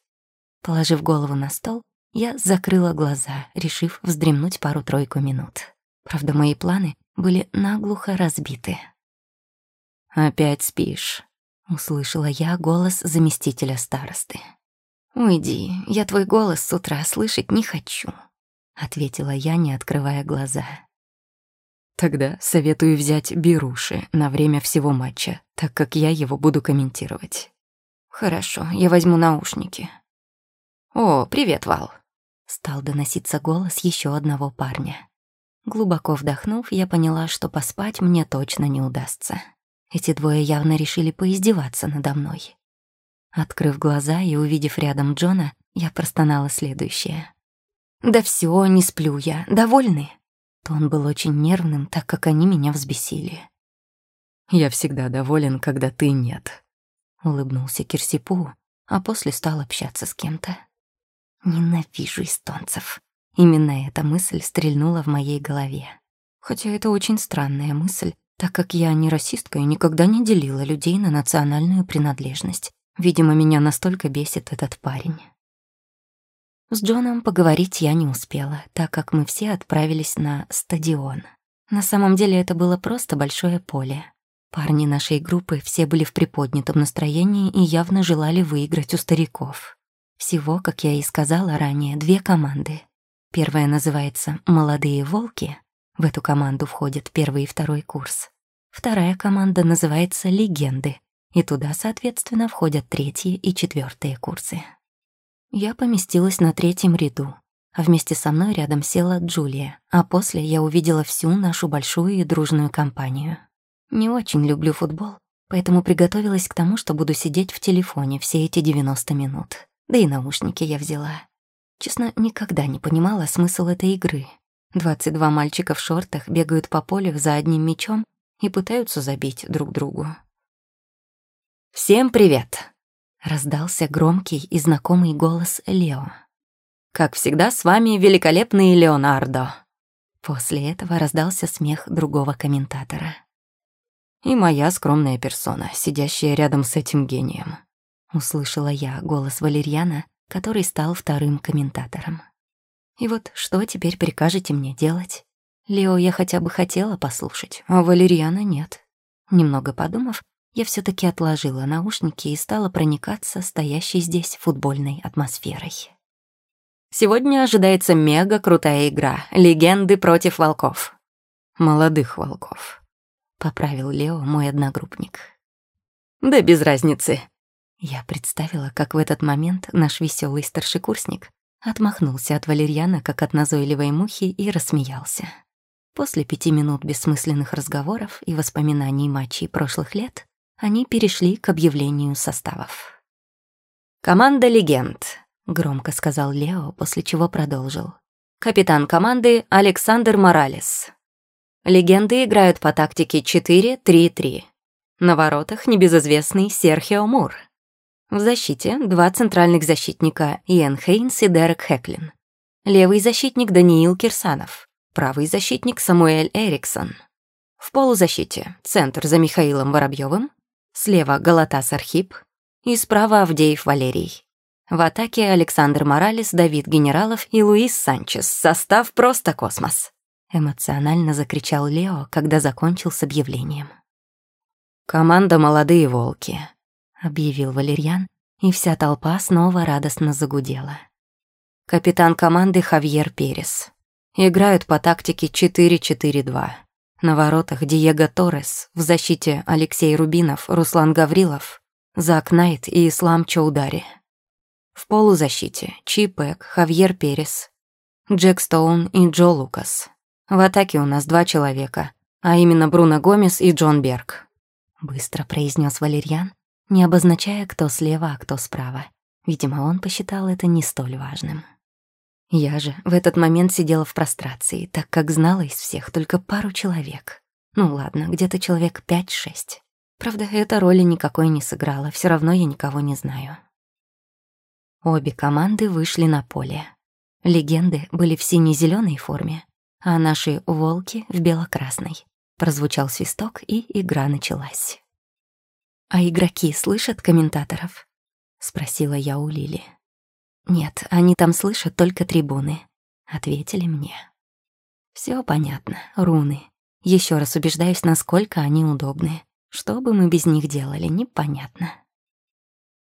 Положив голову на стол, я закрыла глаза, решив вздремнуть пару-тройку минут. Правда, мои планы были наглухо разбиты. «Опять спишь», — услышала я голос заместителя старосты. «Уйди, я твой голос с утра слышать не хочу», — ответила я, не открывая глаза. «Тогда советую взять беруши на время всего матча, так как я его буду комментировать». «Хорошо, я возьму наушники». «О, привет, Вал», — стал доноситься голос еще одного парня. Глубоко вдохнув, я поняла, что поспать мне точно не удастся. Эти двое явно решили поиздеваться надо мной. Открыв глаза и увидев рядом Джона, я простонала следующее. «Да все, не сплю я. Довольны?» Тон был очень нервным, так как они меня взбесили. «Я всегда доволен, когда ты нет», — улыбнулся Кирсипу, а после стал общаться с кем-то. «Ненавижу эстонцев». Именно эта мысль стрельнула в моей голове. Хотя это очень странная мысль, так как я не расистка и никогда не делила людей на национальную принадлежность. Видимо, меня настолько бесит этот парень. С Джоном поговорить я не успела, так как мы все отправились на стадион. На самом деле это было просто большое поле. Парни нашей группы все были в приподнятом настроении и явно желали выиграть у стариков. Всего, как я и сказала ранее, две команды. Первая называется «Молодые волки». В эту команду входят первый и второй курс. Вторая команда называется «Легенды», и туда, соответственно, входят третьи и четвертые курсы. Я поместилась на третьем ряду, а вместе со мной рядом села Джулия, а после я увидела всю нашу большую и дружную компанию. Не очень люблю футбол, поэтому приготовилась к тому, что буду сидеть в телефоне все эти 90 минут. Да и наушники я взяла. Честно, никогда не понимала смысл этой игры. 22 мальчика в шортах бегают по полю за одним мячом и пытаются забить друг другу. «Всем привет!» — раздался громкий и знакомый голос Лео. «Как всегда, с вами великолепный Леонардо!» После этого раздался смех другого комментатора. «И моя скромная персона, сидящая рядом с этим гением», — услышала я голос Валерьяна, который стал вторым комментатором. «И вот что теперь прикажете мне делать? Лео я хотя бы хотела послушать, а Валерьяна нет». Немного подумав, я все таки отложила наушники и стала проникаться стоящей здесь футбольной атмосферой. Сегодня ожидается мега крутая игра «Легенды против волков». «Молодых волков», — поправил Лео, мой одногруппник. «Да без разницы». Я представила, как в этот момент наш веселый старшекурсник отмахнулся от валерьяна, как от назойливой мухи, и рассмеялся. После пяти минут бессмысленных разговоров и воспоминаний матчей прошлых лет они перешли к объявлению составов. «Команда легенд», — громко сказал Лео, после чего продолжил. «Капитан команды Александр Моралес. Легенды играют по тактике 4-3-3. На воротах небезызвестный Серхио Мур. В защите два центральных защитника Иэн Хейнс и Дерек Хеклин. Левый защитник Даниил Кирсанов. Правый защитник Самуэль Эриксон. В полузащите центр за Михаилом Воробьевым, Слева Галатас Архип и справа Авдеев Валерий. В атаке Александр Моралес, Давид Генералов и Луис Санчес. Состав просто космос. Эмоционально закричал Лео, когда закончил с объявлением. «Команда «Молодые волки», — объявил Валерьян, и вся толпа снова радостно загудела. Капитан команды Хавьер Перес. Играют по тактике 4-4-2. На воротах Диего Торрес, в защите Алексей Рубинов, Руслан Гаврилов, Зак Найт и Ислам Чаудари. В полузащите Чи Пэк, Хавьер Перес, Джек Стоун и Джо Лукас. В атаке у нас два человека, а именно Бруно Гомес и Джон Берг. Быстро произнес Валерьян, не обозначая, кто слева, а кто справа. Видимо, он посчитал это не столь важным. Я же в этот момент сидела в прострации, так как знала из всех только пару человек. Ну ладно, где-то человек пять-шесть. Правда, эта роли никакой не сыграла, все равно я никого не знаю. Обе команды вышли на поле. Легенды были в сине зеленой форме, а наши волки — в бело-красной. Прозвучал свисток, и игра началась. «А игроки слышат комментаторов?» — спросила я у Лили. «Нет, они там слышат только трибуны», — ответили мне. Все понятно, руны. Еще раз убеждаюсь, насколько они удобны. Что бы мы без них делали, непонятно.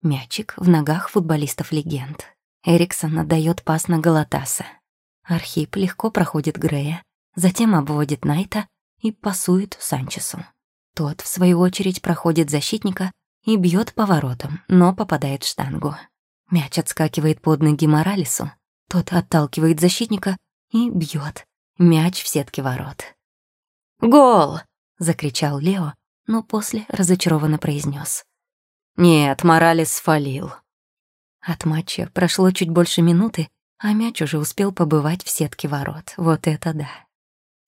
Мячик в ногах футболистов-легенд. Эриксон отдает пас на Галатаса. Архип легко проходит Грея, затем обводит Найта и пасует Санчесу. Тот, в свою очередь, проходит защитника и бьет поворотом, но попадает в штангу. Мяч отскакивает под ноги Моралесу. Тот отталкивает защитника и бьет. Мяч в сетке ворот. «Гол!» — закричал Лео, но после разочарованно произнес: «Нет, Моралес фалил». От матча прошло чуть больше минуты, а мяч уже успел побывать в сетке ворот. Вот это да.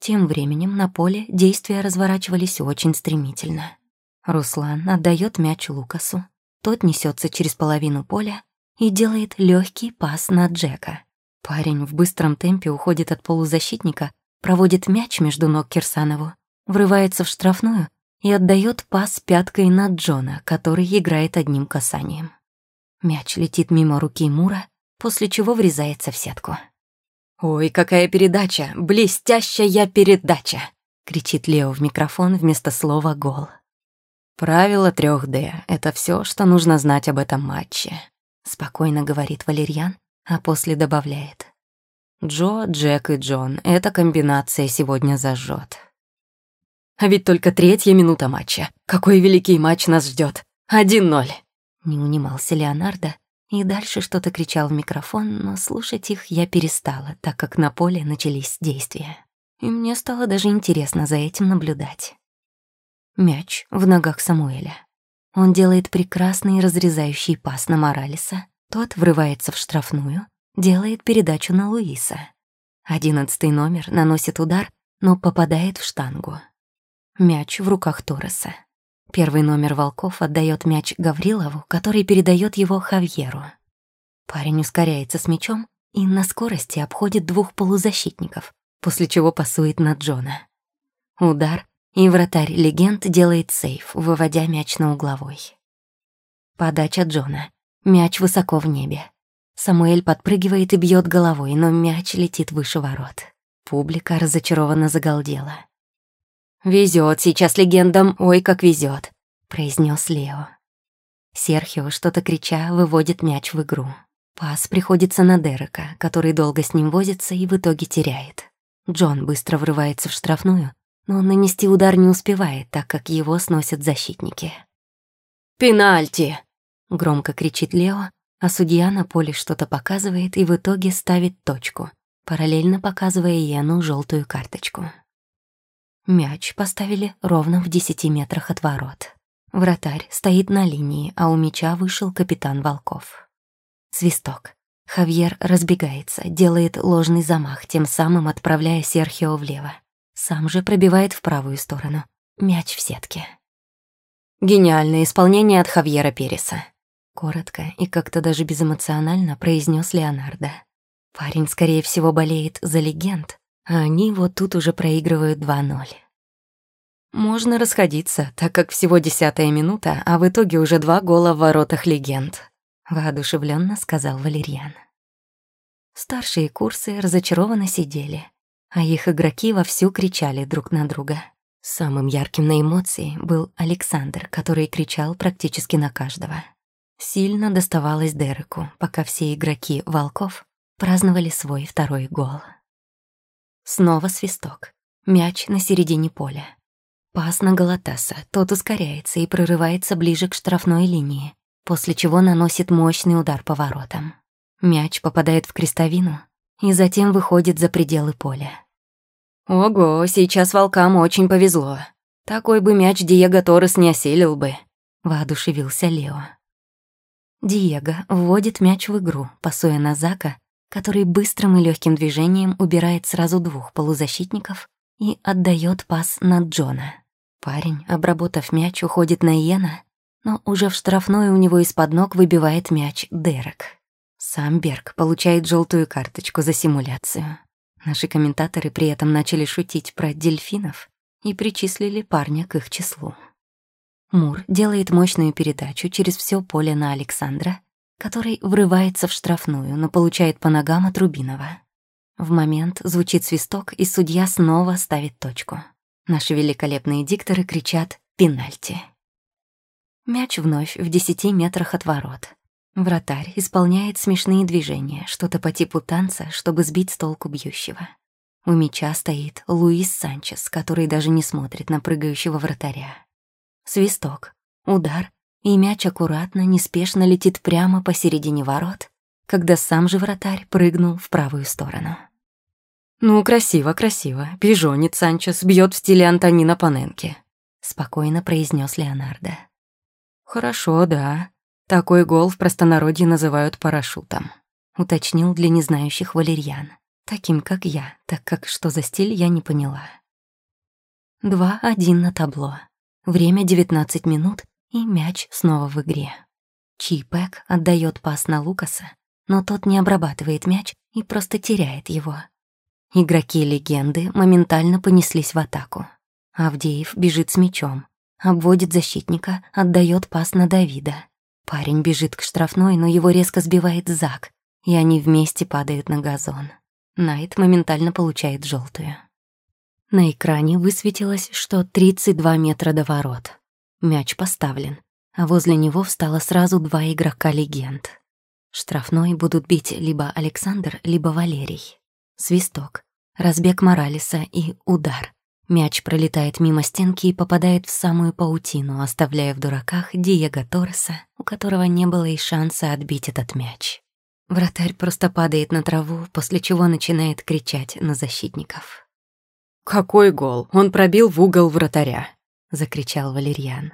Тем временем на поле действия разворачивались очень стремительно. Руслан отдает мяч Лукасу. Тот несется через половину поля и делает легкий пас на Джека. Парень в быстром темпе уходит от полузащитника, проводит мяч между ног Кирсанову, врывается в штрафную и отдает пас пяткой на Джона, который играет одним касанием. Мяч летит мимо руки Мура, после чего врезается в сетку. «Ой, какая передача! Блестящая передача!» — кричит Лео в микрофон вместо слова «гол». Правило 3D — это все, что нужно знать об этом матче. — спокойно говорит Валерьян, а после добавляет. «Джо, Джек и Джон, эта комбинация сегодня зажжет. А ведь только третья минута матча. Какой великий матч нас ждет! Один ноль!» Не унимался Леонардо и дальше что-то кричал в микрофон, но слушать их я перестала, так как на поле начались действия. И мне стало даже интересно за этим наблюдать. Мяч в ногах Самуэля. Он делает прекрасный разрезающий пас на Моралеса. Тот врывается в штрафную, делает передачу на Луиса. Одиннадцатый номер наносит удар, но попадает в штангу. Мяч в руках Торреса. Первый номер Волков отдает мяч Гаврилову, который передает его Хавьеру. Парень ускоряется с мячом и на скорости обходит двух полузащитников, после чего пасует на Джона. Удар, и вратарь легенд делает сейф, выводя мяч на угловой. Подача Джона. Мяч высоко в небе. Самуэль подпрыгивает и бьет головой, но мяч летит выше ворот. Публика разочарованно загалдела. Везет сейчас легендам, ой, как везет, произнес Лео. Серхио, что-то крича, выводит мяч в игру. Пас приходится на Дерека, который долго с ним возится и в итоге теряет. Джон быстро врывается в штрафную, но нанести удар не успевает, так как его сносят защитники. «Пенальти!» — громко кричит Лео, а судья на поле что-то показывает и в итоге ставит точку, параллельно показывая Йену желтую карточку. Мяч поставили ровно в десяти метрах от ворот. Вратарь стоит на линии, а у мяча вышел капитан Волков. Свисток. Хавьер разбегается, делает ложный замах, тем самым отправляя Серхио влево. Сам же пробивает в правую сторону. Мяч в сетке. Гениальное исполнение от Хавьера Переса. Коротко и как-то даже безэмоционально произнес Леонардо. Парень, скорее всего, болеет за легенд, а они вот тут уже проигрывают 2-0. Можно расходиться, так как всего десятая минута, а в итоге уже два гола в воротах легенд. Воодушевленно сказал Валерьян. Старшие курсы разочарованно сидели, а их игроки вовсю кричали друг на друга. Самым ярким на эмоции был Александр, который кричал практически на каждого. Сильно доставалось Дереку, пока все игроки «Волков» праздновали свой второй гол. Снова свисток. Мяч на середине поля. Пас на Галатаса. Тот ускоряется и прорывается ближе к штрафной линии, после чего наносит мощный удар по воротам. Мяч попадает в крестовину и затем выходит за пределы поля. «Ого, сейчас волкам очень повезло. Такой бы мяч Диего Торрес не осилил бы», — воодушевился Лео. Диего вводит мяч в игру, пасуя на Зака, который быстрым и легким движением убирает сразу двух полузащитников и отдает пас на Джона. Парень, обработав мяч, уходит на Иена, но уже в штрафной у него из-под ног выбивает мяч Дерек. Сам Берг получает желтую карточку за симуляцию. Наши комментаторы при этом начали шутить про дельфинов и причислили парня к их числу. Мур делает мощную передачу через все поле на Александра, который врывается в штрафную, но получает по ногам от Рубинова. В момент звучит свисток, и судья снова ставит точку. Наши великолепные дикторы кричат «Пенальти». Мяч вновь в десяти метрах от ворот. Вратарь исполняет смешные движения, что-то по типу танца, чтобы сбить с толку бьющего. У мяча стоит Луис Санчес, который даже не смотрит на прыгающего вратаря. Свисток, удар, и мяч аккуратно, неспешно летит прямо посередине ворот, когда сам же вратарь прыгнул в правую сторону. «Ну, красиво, красиво. Пижонит Санчес, бьет в стиле Антонина Паненки», — спокойно произнес Леонардо. «Хорошо, да», такой гол в простонародье называют парашютом, уточнил для незнающих валерьян, таким как я, так как что за стиль я не поняла. Два один на табло. Время 19 минут, и мяч снова в игре. Чипэк отдает пас на Лукаса, но тот не обрабатывает мяч и просто теряет его. Игроки-легенды моментально понеслись в атаку. Авдеев бежит с мячом, обводит защитника, отдает пас на Давида. Парень бежит к штрафной, но его резко сбивает Зак, и они вместе падают на газон. Найт моментально получает желтую. На экране высветилось, что 32 метра до ворот. Мяч поставлен, а возле него встало сразу два игрока-легенд. Штрафной будут бить либо Александр, либо Валерий. Свисток, разбег Моралеса и удар. Мяч пролетает мимо стенки и попадает в самую паутину, оставляя в дураках Диего Торреса, у которого не было и шанса отбить этот мяч. Вратарь просто падает на траву, после чего начинает кричать на защитников. «Какой гол! Он пробил в угол вратаря!» — закричал Валерьян.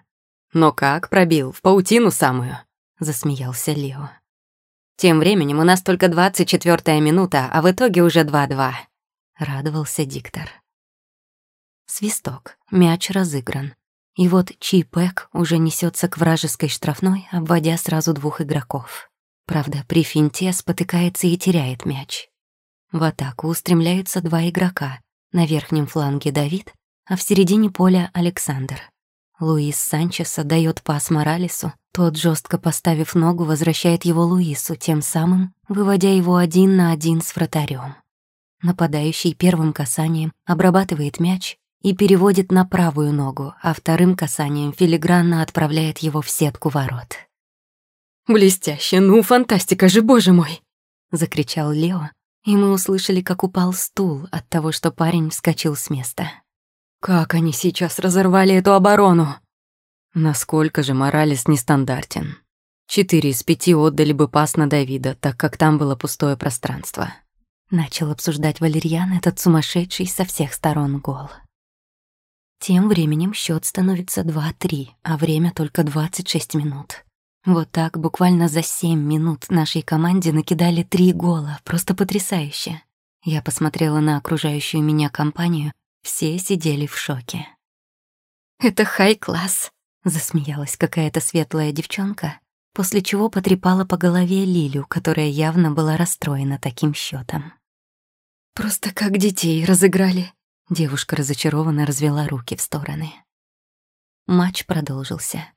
«Но как пробил? В паутину самую!» — засмеялся Лео. «Тем временем у нас только 24-я минута, а в итоге уже 2-2», — радовался диктор. Свисток, мяч разыгран. И вот Чи Пэк уже несется к вражеской штрафной, обводя сразу двух игроков. Правда, при финте спотыкается и теряет мяч. В атаку устремляются два игрока. На верхнем фланге Давид, а в середине поля Александр. Луис Санчес отдает пас Моралесу, тот, жестко поставив ногу, возвращает его Луису, тем самым выводя его один на один с вратарем. Нападающий первым касанием обрабатывает мяч и переводит на правую ногу, а вторым касанием филигранно отправляет его в сетку ворот. «Блестяще! Ну, фантастика же, боже мой!» — закричал Лео, и мы услышали, как упал стул от того, что парень вскочил с места. «Как они сейчас разорвали эту оборону!» Насколько же Моралес нестандартен. Четыре из пяти отдали бы пас на Давида, так как там было пустое пространство. Начал обсуждать Валерьян этот сумасшедший со всех сторон гол. Тем временем счет становится 2-3, а время только 26 минут. Вот так буквально за 7 минут нашей команде накидали три гола, просто потрясающе. Я посмотрела на окружающую меня компанию, все сидели в шоке. «Это хай-класс», — засмеялась какая-то светлая девчонка, после чего потрепала по голове Лилю, которая явно была расстроена таким счетом. «Просто как детей разыграли», Девушка разочарованно развела руки в стороны. Матч продолжился.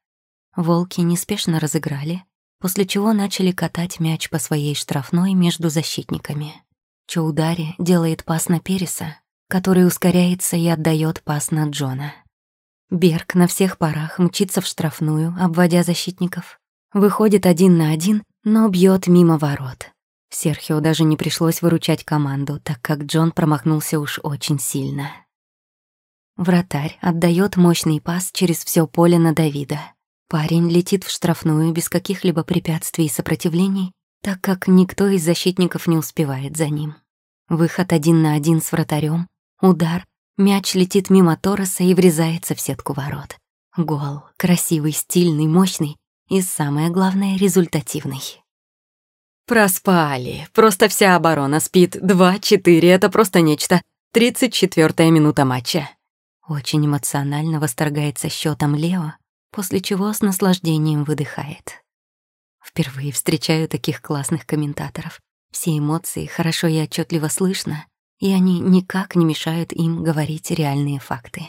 Волки неспешно разыграли, после чего начали катать мяч по своей штрафной между защитниками. Чоудари делает пас на Переса, который ускоряется и отдает пас на Джона. Берг на всех парах мчится в штрафную, обводя защитников. Выходит один на один, но бьет мимо ворот. Серхио даже не пришлось выручать команду, так как Джон промахнулся уж очень сильно. Вратарь отдает мощный пас через все поле на Давида. Парень летит в штрафную без каких-либо препятствий и сопротивлений, так как никто из защитников не успевает за ним. Выход один на один с вратарем, удар, мяч летит мимо Тороса и врезается в сетку ворот. Гол, красивый, стильный, мощный и, самое главное, результативный. Проспали. Просто вся оборона спит. Два-четыре — это просто нечто. Тридцать четвертая минута матча. Очень эмоционально восторгается счетом Лео, после чего с наслаждением выдыхает. Впервые встречаю таких классных комментаторов. Все эмоции хорошо и отчетливо слышно, и они никак не мешают им говорить реальные факты.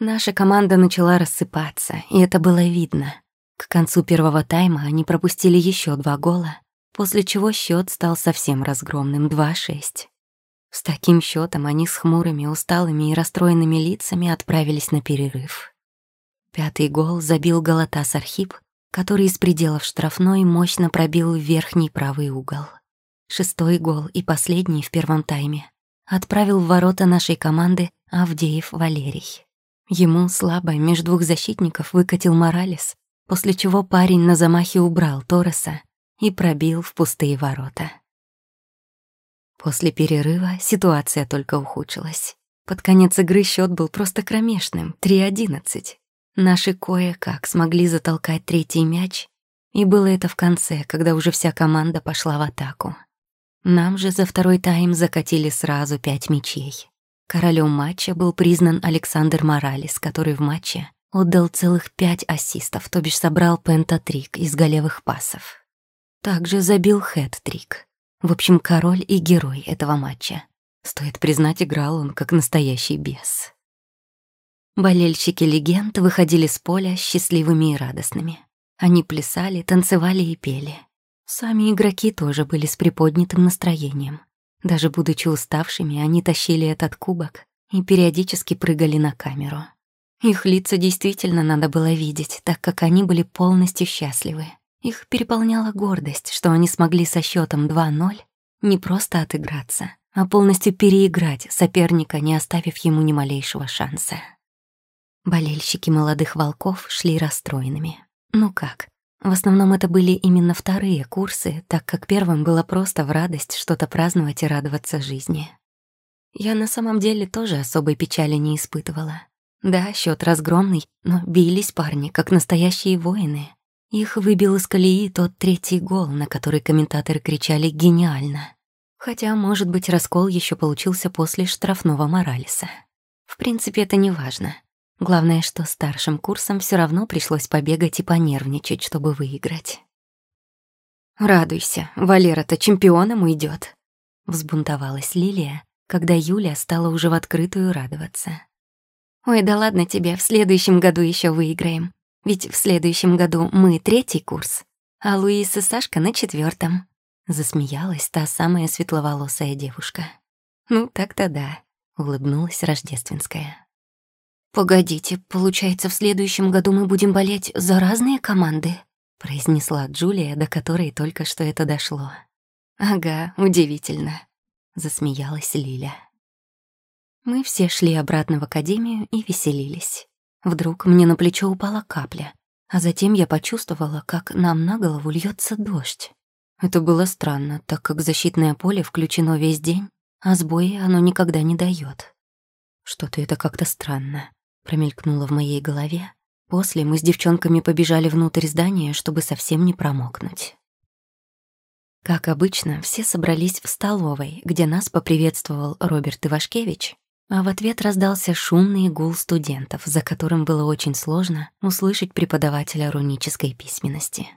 Наша команда начала рассыпаться, и это было видно. К концу первого тайма они пропустили еще два гола, после чего счет стал совсем разгромным 2-6. С таким счетом они с хмурыми, усталыми и расстроенными лицами отправились на перерыв. Пятый гол забил Галатас Архип, который из пределов штрафной мощно пробил в верхний правый угол. Шестой гол и последний в первом тайме отправил в ворота нашей команды Авдеев Валерий. Ему слабо между двух защитников выкатил Моралес, после чего парень на замахе убрал Торреса и пробил в пустые ворота. После перерыва ситуация только ухудшилась. Под конец игры счет был просто кромешным — 3-11. Наши кое-как смогли затолкать третий мяч, и было это в конце, когда уже вся команда пошла в атаку. Нам же за второй тайм закатили сразу пять мячей. Королем матча был признан Александр Моралес, который в матче отдал целых пять ассистов, то бишь собрал пентатрик из голевых пасов. Также забил хэт-трик. В общем, король и герой этого матча. Стоит признать, играл он как настоящий бес. Болельщики легенд выходили с поля счастливыми и радостными. Они плясали, танцевали и пели. Сами игроки тоже были с приподнятым настроением. Даже будучи уставшими, они тащили этот кубок и периодически прыгали на камеру. Их лица действительно надо было видеть, так как они были полностью счастливы. Их переполняла гордость, что они смогли со счетом 2-0 не просто отыграться, а полностью переиграть соперника, не оставив ему ни малейшего шанса. Болельщики молодых волков шли расстроенными. Ну как? В основном это были именно вторые курсы, так как первым было просто в радость что-то праздновать и радоваться жизни. Я на самом деле тоже особой печали не испытывала. Да, счет разгромный, но бились парни, как настоящие воины. Их выбил из колеи тот третий гол, на который комментаторы кричали «гениально». Хотя, может быть, раскол еще получился после штрафного Моралеса. В принципе, это не важно. Главное, что старшим курсом все равно пришлось побегать и понервничать, чтобы выиграть. «Радуйся, Валера-то чемпионом уйдет, взбунтовалась Лилия, когда Юля стала уже в открытую радоваться. «Ой, да ладно тебе, в следующем году еще выиграем. Ведь в следующем году мы третий курс, а Луис и Сашка на четвертом. Засмеялась та самая светловолосая девушка. «Ну, так-то да», — улыбнулась Рождественская. «Погодите, получается, в следующем году мы будем болеть за разные команды?» — произнесла Джулия, до которой только что это дошло. «Ага, удивительно», — засмеялась Лиля. Мы все шли обратно в академию и веселились. Вдруг мне на плечо упала капля, а затем я почувствовала, как нам на голову льется дождь. Это было странно, так как защитное поле включено весь день, а сбои оно никогда не дает. Что-то это как-то странно, промелькнуло в моей голове. После мы с девчонками побежали внутрь здания, чтобы совсем не промокнуть. Как обычно, все собрались в столовой, где нас поприветствовал Роберт Ивашкевич, а в ответ раздался шумный гул студентов, за которым было очень сложно услышать преподавателя рунической письменности.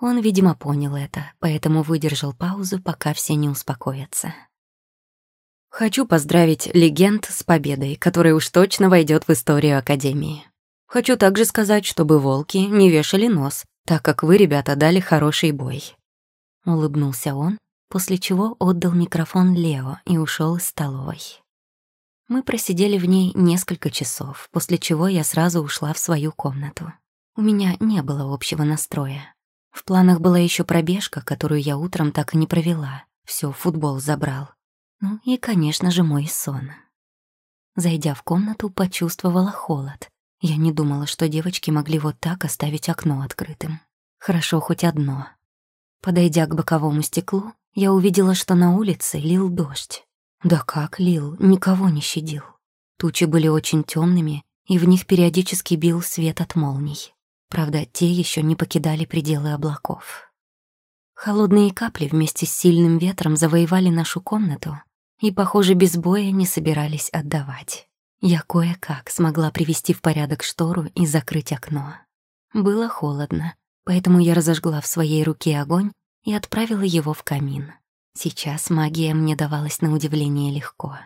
Он, видимо, понял это, поэтому выдержал паузу, пока все не успокоятся. Хочу поздравить легенд с победой, которая уж точно войдет в историю Академии. Хочу также сказать, чтобы волки не вешали нос, так как вы, ребята, дали хороший бой. Улыбнулся он, после чего отдал микрофон Лео и ушел из столовой. Мы просидели в ней несколько часов, после чего я сразу ушла в свою комнату. У меня не было общего настроя. В планах была еще пробежка, которую я утром так и не провела. Все, футбол забрал. Ну и, конечно же, мой сон. Зайдя в комнату, почувствовала холод. Я не думала, что девочки могли вот так оставить окно открытым. Хорошо хоть одно. Подойдя к боковому стеклу, я увидела, что на улице лил дождь. Да как лил, никого не щадил. Тучи были очень темными, и в них периодически бил свет от молний. Правда, те еще не покидали пределы облаков. Холодные капли вместе с сильным ветром завоевали нашу комнату и, похоже, без боя не собирались отдавать. Я кое-как смогла привести в порядок штору и закрыть окно. Было холодно, поэтому я разожгла в своей руке огонь и отправила его в камин. Сейчас магия мне давалась на удивление легко.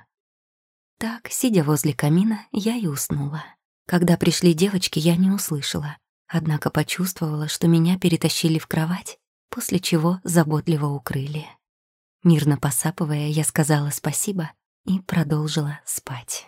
Так, сидя возле камина, я и уснула. Когда пришли девочки, я не услышала, однако почувствовала, что меня перетащили в кровать, после чего заботливо укрыли. Мирно посапывая, я сказала спасибо и продолжила спать.